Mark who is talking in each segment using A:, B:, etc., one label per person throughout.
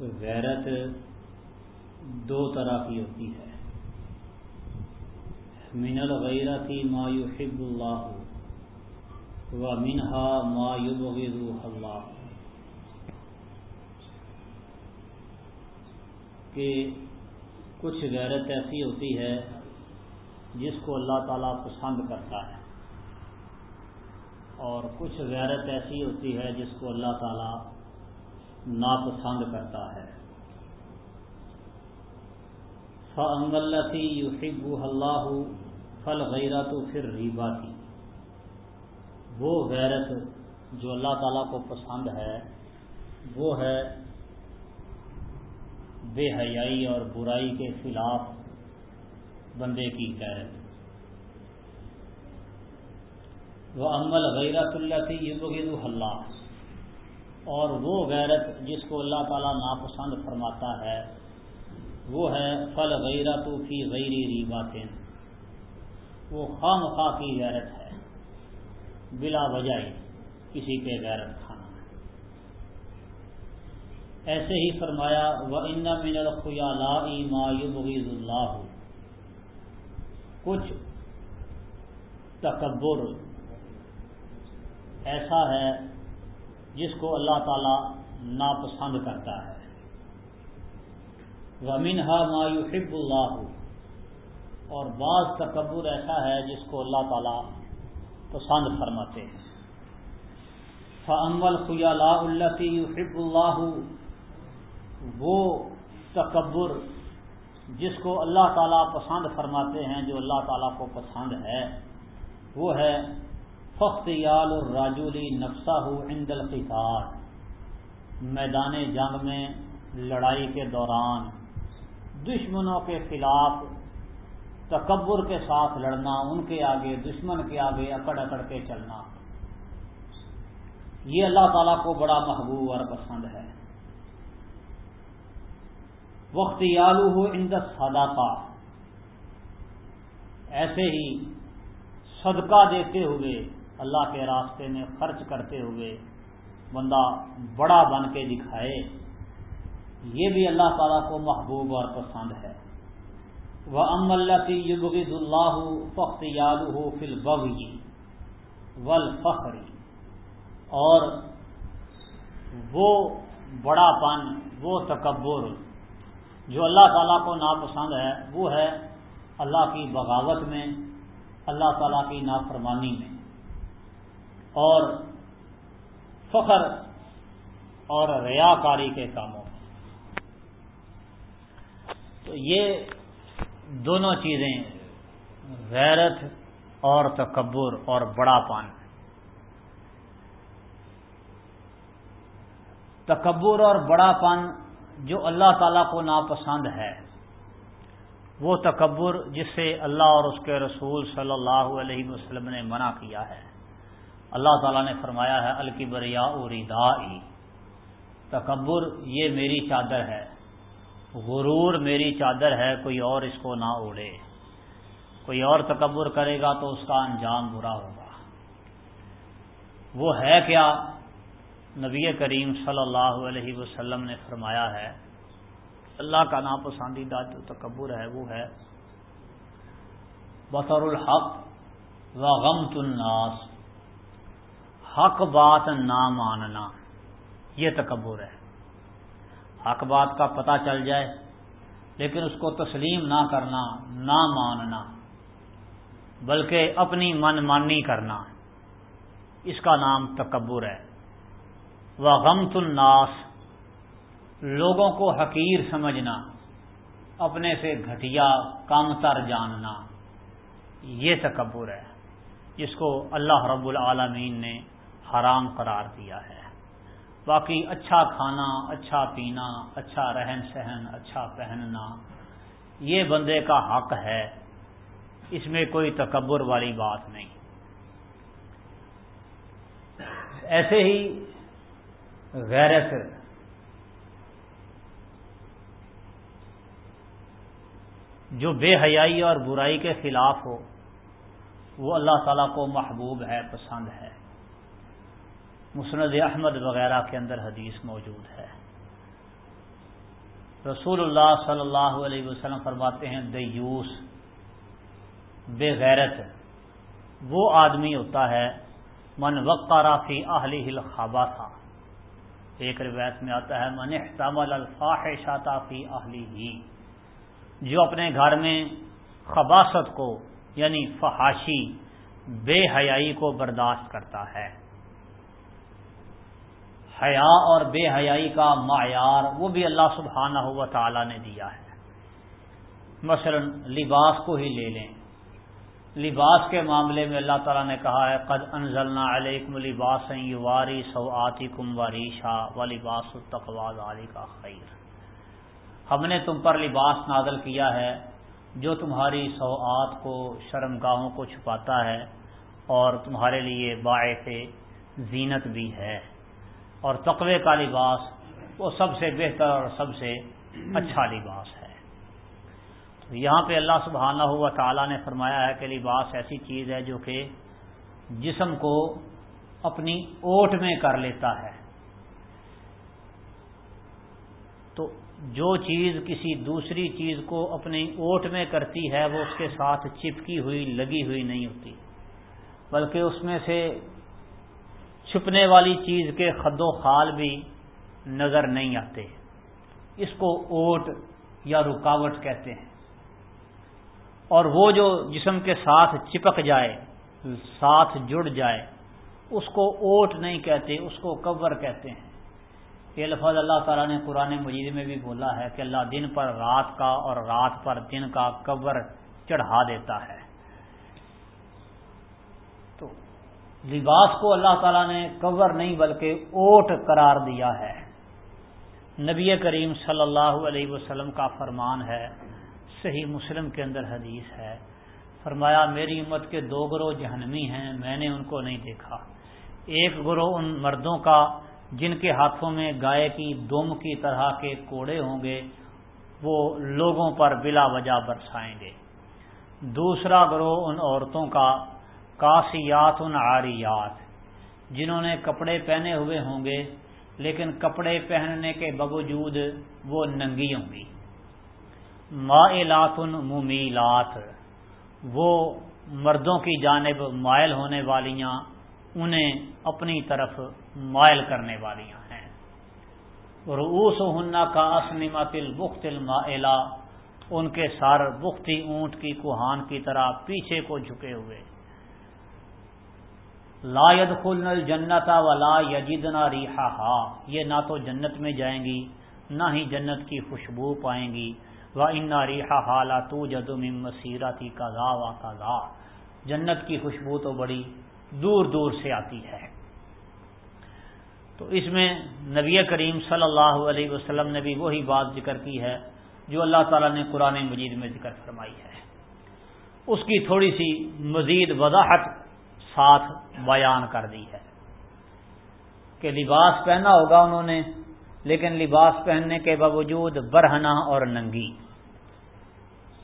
A: غیرت دو طرح کی ہوتی ہے۔ من الغیرتی ما يحب اللہ و منہا ما يبغض اللہ۔ کہ کچھ غیرت ایسی ہوتی ہے جس کو اللہ تعالیٰ پسند کرتا ہے۔ اور کچھ غیرت ایسی ہوتی ہے جس کو اللہ تعالیٰ ناپسند کرتا ہے۔ فنگلتی یوحب اللہ فل غیرت پھر ریبا تھی وہ غیرت جو اللہ تعالیٰ کو پسند ہے، وہ ہے بے حیائی اور برائی کے خلاف بندے کی غیرت۔ وہ عمل غیرت اللہ تھی یہ اللہ اور وہ غیرت جس کو اللہ تعالیٰ ناپسند فرماتا ہے، وہ ہے فل غیرت فی غیری ریباتن۔ وہ خام خواہ کی غیرت ہے، بلا وجہ کسی کے غیرت کھانا۔ ایسے ہی فرمایا وہ ان من الخیال ما یبغض اللہ کچھ تکبر ایسا ہے جس کو اللہ تعالی ناپسند کرتا ہے۔ ومن ہا مایوحب اللہ اور بعض تکبر ایسا ہے جس کو اللہ تعالی پسند فرماتے ہیں۔ فعمل خیال اللہ یحب اللہ وہ تکبر جس کو اللہ تعالیٰ پسند فرماتے ہیں جو اللہ تعالیٰ کو پسند ہے، وہ ہے فختیال الراجولی نقصہ ہو عند القتال۔ میدان جنگ میں لڑائی کے دوران دشمنوں کے خلاف تکبر کے ساتھ لڑنا، ان کے آگے دشمن کے آگے اکڑ اکڑ کے چلنا۔ یہ اللہ تعالیٰ کو بڑا محبوب اور پسند ہے۔ وقت یالو ہو ان صداقہ ایسے ہی صدقہ دیتے ہوئے اللہ کے راستے میں خرچ کرتے ہوئے بندہ بڑا بن کے دکھائے۔ یہ بھی اللہ تعالیٰ کو محبوب اور پسند ہے۔ وہ ام اللہ کی اللہ فخت یالو ہو فل بغی ول فخری اور وہ بڑا پن، وہ تکبر جو اللہ تعالیٰ کو ناپسند ہے، وہ ہے اللہ کی بغاوت میں، اللہ تعالیٰ کی نافرمانی میں۔ اور فخر اور ریا کاری کے کاموں تو یہ دونوں چیزیں غیرت اور تکبر اور بڑا پان تکبر اور بڑا پن جو اللہ تعالیٰ کو ناپسند ہے، وہ تکبر جس سے اللہ اور اس کے رسول صلی اللہ علیہ وسلم نے منع کیا ہے۔ اللہ تعالیٰ نے فرمایا ہے الکبریا اریدا تکبر یہ میری چادر ہے، غرور میری چادر ہے، کوئی اور اس کو نہ اوڑے کوئی اور تکبر کرے گا تو اس کا انجام برا ہوگا۔ وہ ہے کیا؟ نبی کریم صلی اللہ علیہ وسلم نے فرمایا ہے، اللہ کا ناپسندیدہ جو تکبر ہے وہ ہے، بطر الحق و غم الناس۔ حق بات نہ ماننا، یہ تکبر ہے۔ حق بات کا پتہ چل جائے، لیکن اس کو تسلیم نہ کرنا، نہ ماننا، بلکہ اپنی من مانی کرنا، اس کا نام تکبر ہے۔ وہ غمت الناس، لوگوں کو حقیر سمجھنا، اپنے سے گھٹیا کم تر جاننا، یہ تکبر ہے، جس کو اللہ رب العالمین نے حرام قرار دیا ہے۔ باقی اچھا کھانا اچھا پینا اچھا رہن سہن اچھا پہننا، یہ بندے کا حق ہے۔ اس میں کوئی تکبر والی بات نہیں۔ ایسے ہی غیرت جو بے حیائی اور برائی کے خلاف ہو، وہ اللہ تعالیٰ کو محبوب ہے، پسند ہے۔ مسند احمد وغیرہ کے اندر حدیث موجود ہے۔ رسول اللہ صلی اللہ علیہ وسلم فرماتے ہیں، دیوس، بے غیرت، وہ آدمی ہوتا ہے، من وقارا فی اہلی الخابا تھا ایک روایت میں آتا ہے، من احتمل الفاحشات فی اہلی ہی جو اپنے گھر میں خباست کو یعنی فحاشی، بے حیائی کو برداشت کرتا ہے۔ حیا اور بے حیائی کا معیار وہ بھی اللہ سبحانہ ہوا تعالی نے دیا ہے۔ مثلا لباس کو ہی لے لیں۔ لباس کے معاملے میں اللہ تعالیٰ نے کہا ہے، قد انزلنا علیکم لباس واری سو آتی کم واری شاہ و لباس التقواز علی کا خیر ہم نے تم پر لباس نازل کیا ہے، جو تمہاری سوعات کو شرم گاہوں کو چھپاتا ہے اور تمہارے لیے باعث زینت بھی ہے۔ اور تقوی کا لباس وہ سب سے بہتر اور سب سے اچھا لباس ہے۔ تو یہاں پہ اللہ سبحانہ ہوا تعالیٰ نے فرمایا ہے کہ لباس ایسی چیز ہے جو کہ جسم کو اپنی اوٹ میں کر لیتا ہے۔ تو جو چیز کسی دوسری چیز کو اپنی اوٹ میں کرتی ہے وہ اس کے ساتھ چپکی ہوئی، لگی ہوئی نہیں ہوتی، بلکہ اس میں سے چھپنے والی چیز کے خد و خال بھی نظر نہیں آتے۔ اس کو اوٹ یا رکاوٹ کہتے ہیں۔ اور وہ جو جسم کے ساتھ چپک جائے، ساتھ جڑ جائے، اس کو اوٹ نہیں کہتے، اس کو کور کہتے ہیں۔ یہ لفظ اللہ تعالیٰ نے قرآن مجید میں بھی بولا ہے کہ اللہ دن پر رات کا اور رات پر دن کا کور چڑھا دیتا ہے تو لباس کو اللہ تعالیٰ نے کور نہیں بلکہ اوٹ قرار دیا ہے۔ نبی کریم صلی اللہ علیہ وسلم کا فرمان ہے، صحیح مسلم کے اندر حدیث ہے۔ فرمایا، میری امت کے دو گروہ جہنمی ہیں، میں نے ان کو نہیں دیکھا۔ ایک گروہ ان مردوں کا، جن کے ہاتھوں میں گائے کی دم کی طرح کے کوڑے ہوں گے، وہ لوگوں پر بلا وجہ برسائیں گے۔ دوسرا گروہ ان عورتوں کا کاسیات ان آریات جنہوں نے کپڑے پہنے ہوئے ہوں گے، لیکن کپڑے پہننے کے باوجود وہ ننگی ہوں گی۔ مائلات ممیلات وہ مردوں کی جانب مائل ہونے والیاں، انہیں اپنی طرف مائل کرنے والیاں ہیں۔ روس ہننا کا اسنمت البخت المائلہ، ان کے سر بختی اونٹ کی کوہان کی طرح پیچھے کو جھکے ہوئے۔ لا ید خلن الجنتا ولا یجدنا ریحا یہ نہ تو جنت میں جائیں گی، نہ ہی جنت کی خوشبو پائیں گی. و انا ریحا حالا تو جدم مسیرتی کا گا وا کا گا جنت کی خوشبو تو بڑی دور دور سے آتی ہے۔ تو اس میں نبی کریم صلی اللہ علیہ وسلم نے بھی وہی بات ذکر کی ہے جو اللہ تعالیٰ نے قرآن مجید میں ذکر فرمائی ہے۔ اس کی تھوڑی سی مزید وضاحت ساتھ بیان کر دی ہے۔ کہ لباس پہنا ہوگا انہوں نے، لیکن لباس پہننے کے باوجود برہنا اور ننگی۔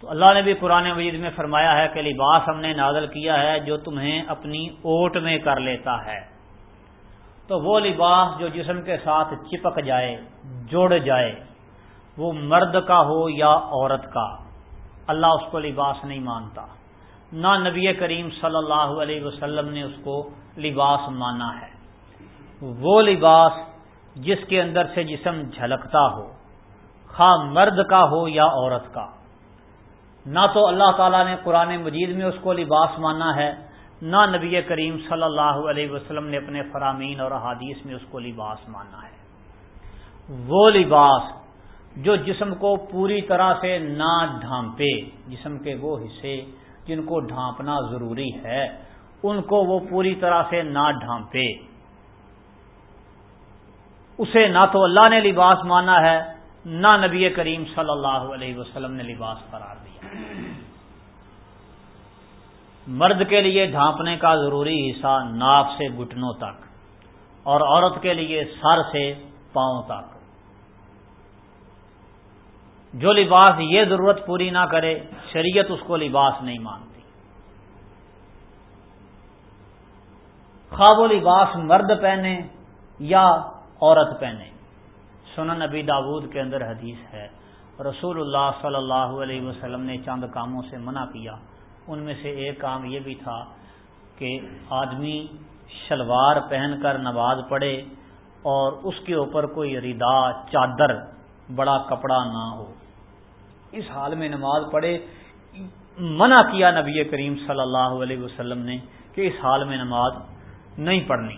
A: تو اللہ نے بھی قرآن مجید میں فرمایا ہے کہ لباس ہم نے نازل کیا ہے جو تمہیں اپنی اوٹ میں کر لیتا ہے۔ تو وہ لباس جو جسم کے ساتھ چپک جائے، جڑ جائے، وہ مرد کا ہو یا عورت کا، اللہ اس کو لباس نہیں مانتا۔ نہ نبی کریم صلی اللہ علیہ وسلم نے اس کو لباس مانا ہے۔ وہ لباس جس کے اندر سے جسم جھلکتا ہو، خواہ مرد کا ہو یا عورت کا۔ نہ تو اللہ تعالیٰ نے قرآن مجید میں اس کو لباس مانا ہے، نہ نبی کریم صلی اللہ علیہ وسلم نے اپنے فرامین اور احادیث میں اس کو لباس مانا ہے۔ وہ لباس جو جسم کو پوری طرح سے نہ ڈھانپے، جسم کے وہ حصے جن کو ڈھانپنا ضروری ہے، ان کو وہ پوری طرح سے نہ ڈھانپے۔ اسے نہ تو اللہ نے لباس مانا ہے، نہ نبی کریم صلی اللہ علیہ وسلم نے لباس قرار دیا۔ مرد کے لیے ڈھانپنے کا ضروری حصہ ناک سے گٹنوں تک، اور عورت کے لیے سر سے پاؤں تک۔ جو لباس یہ ضرورت پوری نہ کرے شریعت اس کو لباس نہیں مانتی۔ خواب و لباس مرد پہنے یا عورت پہنے۔ سنن نبی داود کے اندر حدیث ہے، رسول اللہ صلی اللہ علیہ وسلم نے چند کاموں سے منع کیا۔ ان میں سے ایک کام یہ بھی تھا کہ آدمی شلوار پہن کر نماز پڑھے اور اس کے اوپر کوئی ردا، چادر، بڑا کپڑا نہ ہو۔ اس حال میں نماز پڑھے منع کیا نبی کریم صلی اللہ علیہ وسلم نے کہ اس حال میں نماز نہیں پڑھنی۔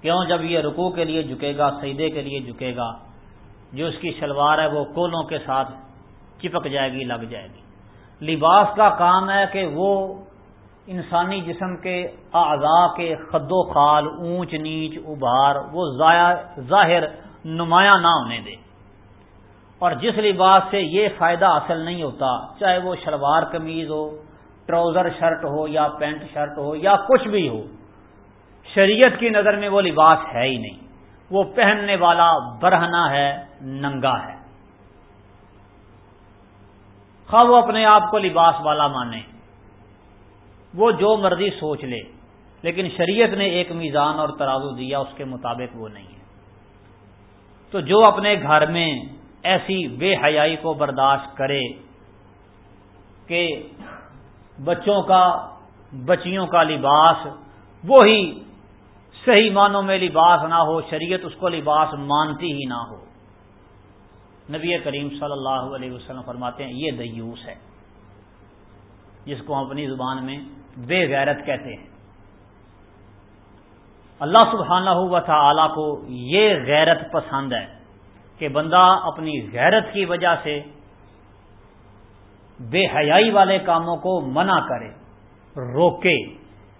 A: کیوں؟ جب یہ رکوع کے لیے جھکے گا سیدے کے لیے جھکے گا، جو اس کی شلوار ہے وہ کولوں کے ساتھ چپک جائے گی، لگ جائے گی۔ لباس کا کام ہے کہ وہ انسانی جسم کے اعضاء کے خد و خال، اونچ نیچ، ابھار، وہ ظاہر نمایاں نہ ہونے دے۔ اور جس لباس سے یہ فائدہ حاصل نہیں ہوتا، چاہے وہ شلوار قمیض ہو، ٹراؤزر شرٹ ہو یا پینٹ شرٹ ہو یا کچھ بھی ہو، شریعت کی نظر میں وہ لباس ہے ہی نہیں۔ وہ پہننے والا برہنا ہے، ننگا ہے۔ خواہ وہ اپنے آپ کو لباس والا مانے۔ وہ جو مرضی سوچ لے، لیکن شریعت نے ایک میزان اور ترازو دیا، اس کے مطابق وہ نہیں ہے۔ تو جو اپنے گھر میں ایسی بے حیائی کو برداشت کرے کہ بچوں کا، بچیوں کا لباس وہی صحیح معنوں میں لباس نہ ہو، شریعت اس کو لباس مانتی ہی نہ ہو۔ نبی کریم صلی اللہ علیہ وسلم فرماتے ہیں، یہ دیوس ہے، جس کو ہم اپنی زبان میں بے غیرت کہتے ہیں۔ اللہ سبحانہ ہوا تھا کو یہ غیرت پسند ہے۔ کہ بندہ اپنی غیرت کی وجہ سے بے حیائی والے کاموں کو منع کرے، روکے۔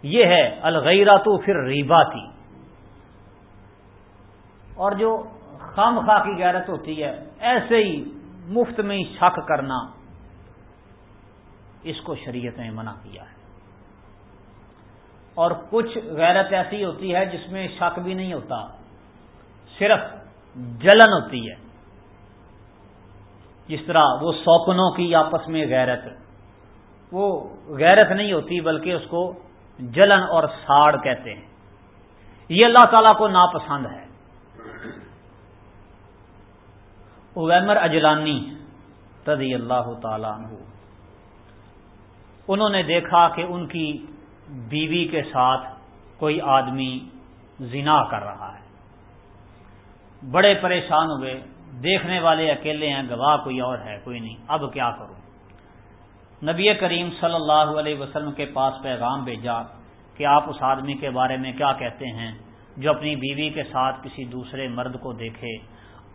A: یہ ہے الغیرہ تو پھر ریبا تھی اور جو خام خواہ کی غیرت ہوتی ہے، ایسے ہی مفت میں ہی شک کرنا، اس کو شریعت نے منع کیا ہے۔ اور کچھ غیرت ایسی ہوتی ہے جس میں شک بھی نہیں ہوتا، صرف جلن ہوتی ہے۔ جس طرح وہ سوکنوں کی آپس میں غیرت، وہ غیرت نہیں ہوتی بلکہ اس کو جلن اور ساڑ کہتے ہیں۔ یہ اللہ تعالی کو ناپسند ہے۔ اویمر اجلانی رضی اللہ تعالیٰ عنہ، انہوں نے دیکھا کہ ان کی بیوی کے ساتھ کوئی آدمی زنا کر رہا ہے۔ بڑے پریشان ہوئے، دیکھنے والے اکیلے ہیں، گواہ کوئی اور ہے، کوئی نہیں، اب کیا کروں؟ نبی کریم صلی اللہ علیہ وسلم کے پاس پیغام بھیجا کہ آپ اس آدمی کے بارے میں کیا کہتے ہیں، جو اپنی بیوی کے ساتھ کسی دوسرے مرد کو دیکھے۔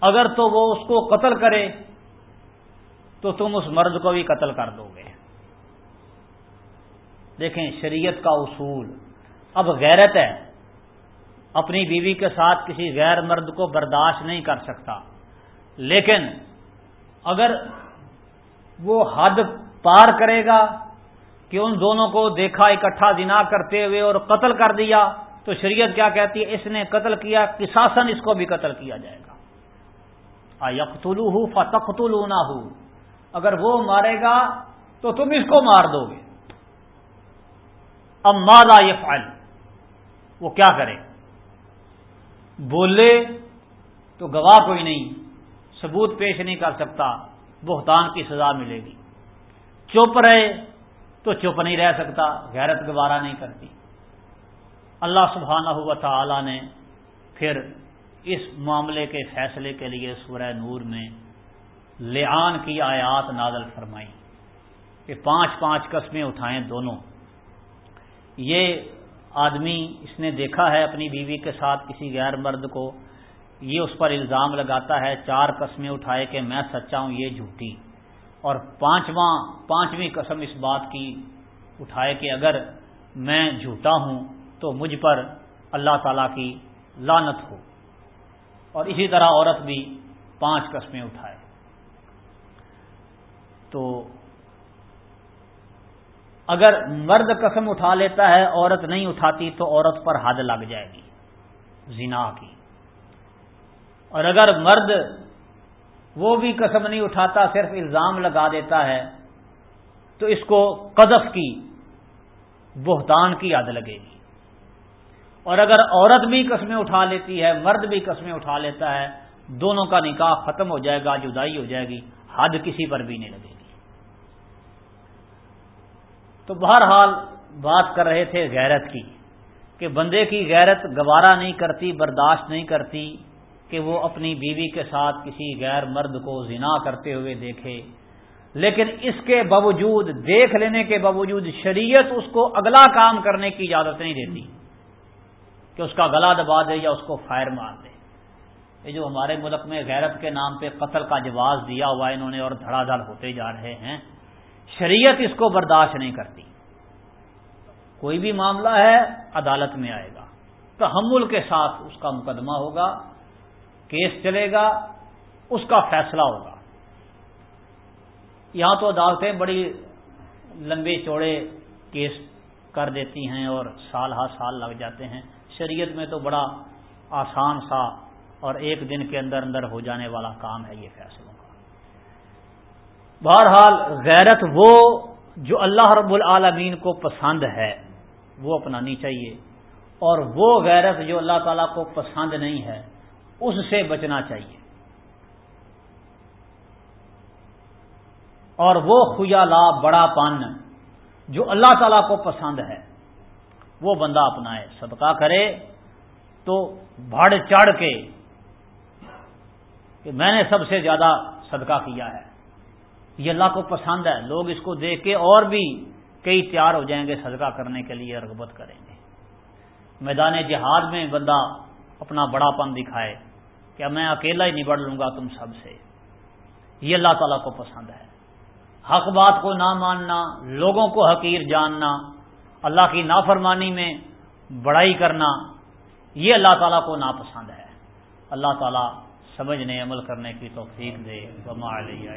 A: اگر تو وہ اس کو قتل کرے، تو تم اس مرد کو بھی قتل کر دو گے۔ دیکھیں، شریعت کا اصول اب غیرت ہے۔ اپنی بیوی کے ساتھ کسی غیر مرد کو برداشت نہیں کر سکتا۔ لیکن اگر وہ حد پار کرے گا کہ ان دونوں کو دیکھا، اکٹھا دنا کرتے ہوئے اور قتل کر دیا، تو شریعت کیا کہتی؟ ہے اس نے قتل کیا کساسن اس کو بھی قتل کیا جائے گا۔ یقتلو ہوں فتختلو نہ ہو اگر وہ مارے گا تو تم اس کو مار دو گے۔ اب مادا یہ فائل وہ کیا کرے؟ بولے تو گواہ کوئی نہیں، ثبوت پیش نہیں کر سکتا، بہتان کی سزا ملے گی۔ چپ رہے تو چپ نہیں رہ سکتا، غیرت گوارا نہیں کرتی۔ اللہ سبحانہ ہوا تعالی نے پھر اس معاملے کے فیصلے کے لیے سورہ نور میں لعان کی آیات نازل فرمائی۔ کہ پانچ پانچ قسمیں اٹھائیں دونوں۔ یہ آدمی اس نے دیکھا ہے اپنی بیوی کے ساتھ کسی غیر مرد کو، یہ اس پر الزام لگاتا ہے، چار قسمیں اٹھائے کہ میں سچا ہوں، یہ جھوٹی۔ اور پانچواں، پانچویں قسم اس بات کی اٹھائے کہ اگر میں جھوٹا ہوں تو مجھ پر اللہ تعالی کی لانت ہو۔ اور اسی طرح عورت بھی پانچ قسمیں اٹھائے۔ تو اگر مرد قسم اٹھا لیتا ہے، عورت نہیں اٹھاتی تو عورت پر حد لگ جائے گی۔ زنا کی۔ اور اگر مرد وہ بھی قسم نہیں اٹھاتا، صرف الزام لگا دیتا ہے، تو اس کو قذف کی، بہتان کی حد لگے گی۔ اور اگر عورت بھی قسمیں اٹھا لیتی ہے، مرد بھی قسمیں اٹھا لیتا ہے، دونوں کا نکاح ختم ہو جائے گا، جدائی ہو جائے گی، حد کسی پر بھی نہیں لگے گی۔ تو بہرحال بات کر رہے تھے غیرت کی، کہ بندے کی غیرت گوارا نہیں کرتی، برداشت نہیں کرتی، کہ وہ اپنی بیوی کے ساتھ کسی غیر مرد کو زنا کرتے ہوئے دیکھے۔ لیکن اس کے باوجود، دیکھ لینے کے باوجود شریعت اس کو اگلا کام کرنے کی اجازت نہیں دیتی، کہ اس کا گلا دبا دے یا اس کو فائر مار دے۔ یہ جو ہمارے ملک میں غیرت کے نام پہ قتل کا جواز دیا ہوا انہوں نے اور دھڑا دھڑ ہوتے جا رہے ہیں۔ شریعت اس کو برداشت نہیں کرتی۔ کوئی بھی معاملہ ہے، عدالت میں آئے گا۔ تحمل کے ساتھ اس کا مقدمہ ہوگا، کیس چلے گا، اس کا فیصلہ ہوگا۔ یہاں تو عدالتیں بڑی لمبے چوڑے کیس کر دیتی ہیں اور سال ہر سال لگ جاتے ہیں۔ شریعت میں تو بڑا آسان سا اور ایک دن کے اندر اندر ہو جانے والا کام ہے یہ فیصلوں کا بہرحال غیرت وہ جو اللہ رب العالمین کو پسند ہے، وہ اپنانی چاہیے۔ اور وہ غیرت جو اللہ تعالیٰ کو پسند نہیں ہے، اس سے بچنا چاہیے۔ اور وہ خیالا بڑا پن جو اللہ تعالیٰ کو پسند ہے، وہ بندہ اپنائے، صدقہ کرے تو بڑھ چڑھ کے کہ میں نے سب سے زیادہ صدقہ کیا ہے۔ یہ اللہ کو پسند ہے۔ لوگ اس کو دیکھ کے اور بھی کئی تیار ہو جائیں گے صدقہ کرنے کے لیے، رغبت کریں گے۔ میدان جہاد میں بندہ اپنا بڑا پن دکھائے کیا میں اکیلا ہی نبڑ لوں گا تم سب سے۔ یہ اللہ تعالیٰ کو پسند ہے۔ حق بات کو نہ ماننا، لوگوں کو حقیر جاننا، اللہ کی نافرمانی میں بڑائی کرنا، یہ اللہ تعالیٰ کو ناپسند ہے۔ اللہ تعالیٰ سمجھنے، عمل کرنے کی توفیق دے۔ علیہ